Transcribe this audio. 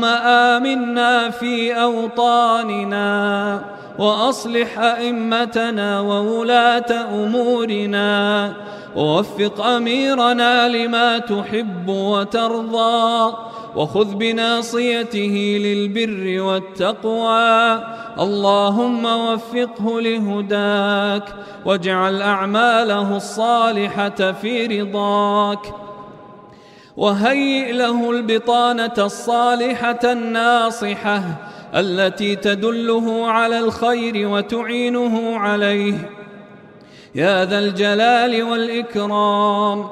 اللهم آمنا في أوطاننا وأصلح أئمتنا وولاة أمورنا ووفق أميرنا لما تحب وترضى وخذ بناصيته للبر والتقوى اللهم وفقه لهداك واجعل أعماله الصالحة في رضاك وهيئ له البطانة الصالحة الناصحة التي تدله على الخير وتعينه عليه. يا ذا الجلال والإكرام.